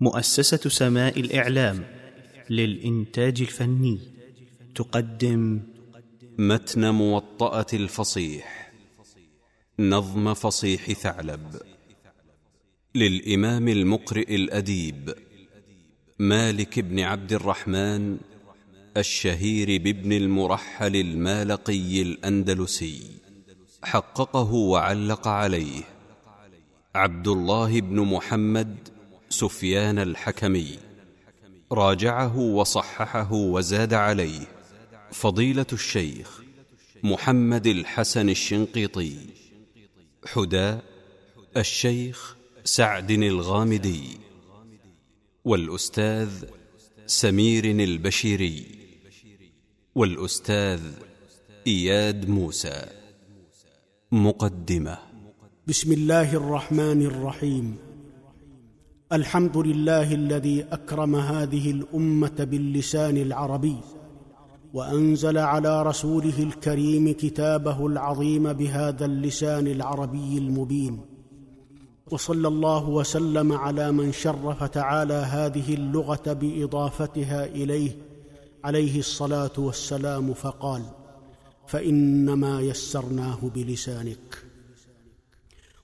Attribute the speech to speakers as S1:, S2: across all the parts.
S1: مؤسسة سماء الإعلام للإنتاج الفني. تقدم
S2: متن موطأة الفصيح. نظم فصيح ثعلب. للإمام المقرئ الأديب مالك بن عبد الرحمن الشهير بابن المرحل المالقي الأندلسي. حققه وعلق عليه عبد الله بن محمد سفيان الحكمي. راجعه وصححه وزاد عليه. فضيلة الشيخ محمد الحسن الشنقيطي. حداء الشيخ سعد الغامدي. والأستاذ سمير البشيري. والأستاذ إياد موسى. مقدمة.
S3: بسم الله الرحمن الرحيم. الحمد لله الذي أكرم هذه الأمة باللسان العربي وأنزل على رسوله الكريم كتابه العظيم بهذا اللسان العربي المبين. وصلى الله وسلم على من شرف تعالى هذه اللغة بإضافتها إليه عليه الصلاة والسلام فقال فإنما يسرناه بلسانك.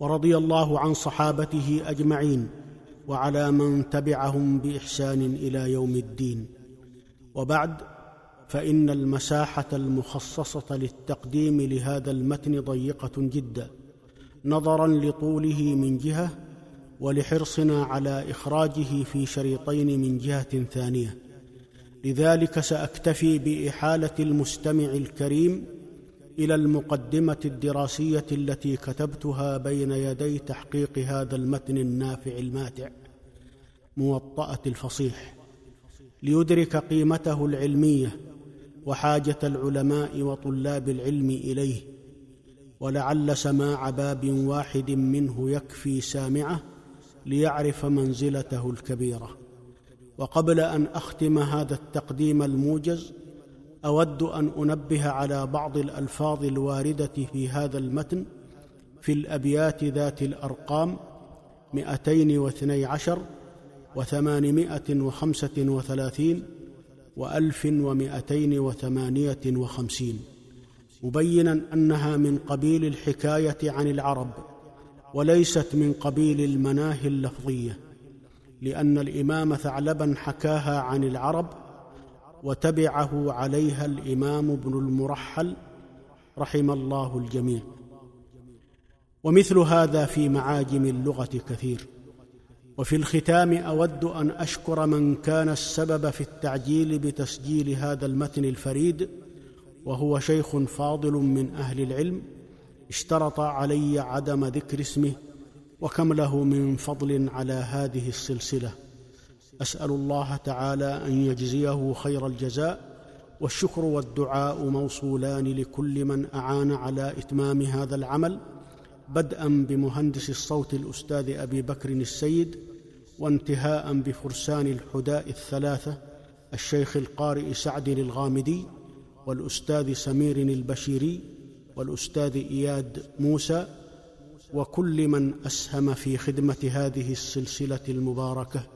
S3: ورضي الله عن صحابته أجمعين. وعلى من تبعهم بإحسان إلى يوم الدين. وبعد فإن المساحة المخصصة للتقديم لهذا المتن ضيقة جدا نظرا لطوله من جهة ولحرصنا على إخراجه في شريطين من جهة ثانية. لذلك سأكتفي بإحالة المستمع الكريم إلى المقدمة الدراسية التي كتبتها بين يدي تحقيق هذا المتن النافع الماتع موطأة الفصيح ليدرك قيمته العلمية وحاجة العلماء وطلاب العلم إليه ولعل سماع باب واحد منه يكفي سامعه ليعرف منزلته الكبيرة. وقبل أن أختم هذا التقديم الموجز أود أن أنبه على بعض الألفاظ الواردة في هذا المتن في الأبيات ذات الأرقام مئتين واثني عشر وثمانمائة وخمسة وثلاثين وألف ومئتين وثمانية وخمسين مبينا أنها من قبيل الحكاية عن العرب وليست من قبيل المناهي اللفظية لأن الإمام ثعلبا حكاها عن العرب وتبعه عليها الإمام ابن المرحل رحم الله الجميع. ومثل هذا في معاجم اللغة كثير. وفي الختام أود أن أشكر من كان السبب في التعجيل بتسجيل هذا المتن الفريد وهو شيخ فاضل من أهل العلم اشترط علي عدم ذكر اسمه وكم له من فضل على هذه السلسلة. أسأل الله تعالى أن يجزيه خير الجزاء والشكر والدعاء موصولان لكل من أعان على إتمام هذا العمل بدءا بمهندس الصوت الأستاذ أبي بكر السيد وانتهاء بفرسان الحداء الثلاثة الشيخ القارئ سعد الغامدي والأستاذ سمير البشيري والأستاذ إياد موسى وكل من أسهم في خدمة هذه السلسلة المباركة.